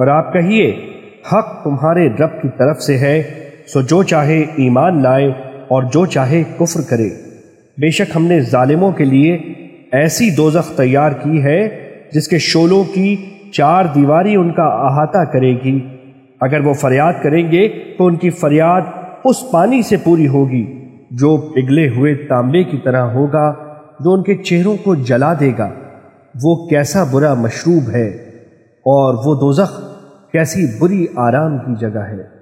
اور آپ کہیے، حق تمہارے رب کی طرف سے ہے، سو جو چاہے ایمان لائے اور جو چاہے کفر کرے۔ بے شک ہم نے ظالموں کے لیے ایسی دوزخ تیار کی ہے جس کے شولوں کی چار دیواری ان کا احاطہ کرے گی۔ اگر وہ فریاد کریں گے تو ان کی فریاد اس پانی سے پوری ہوگی جو پگھلے ہوئے تانبے کی طرح ہوگا، جو ان کے چہروں کو جلا دے گا۔ وہ کیسا برا مشروب ہے اور وہ دوزخ کیسی بری آرام کی جگہ ہے۔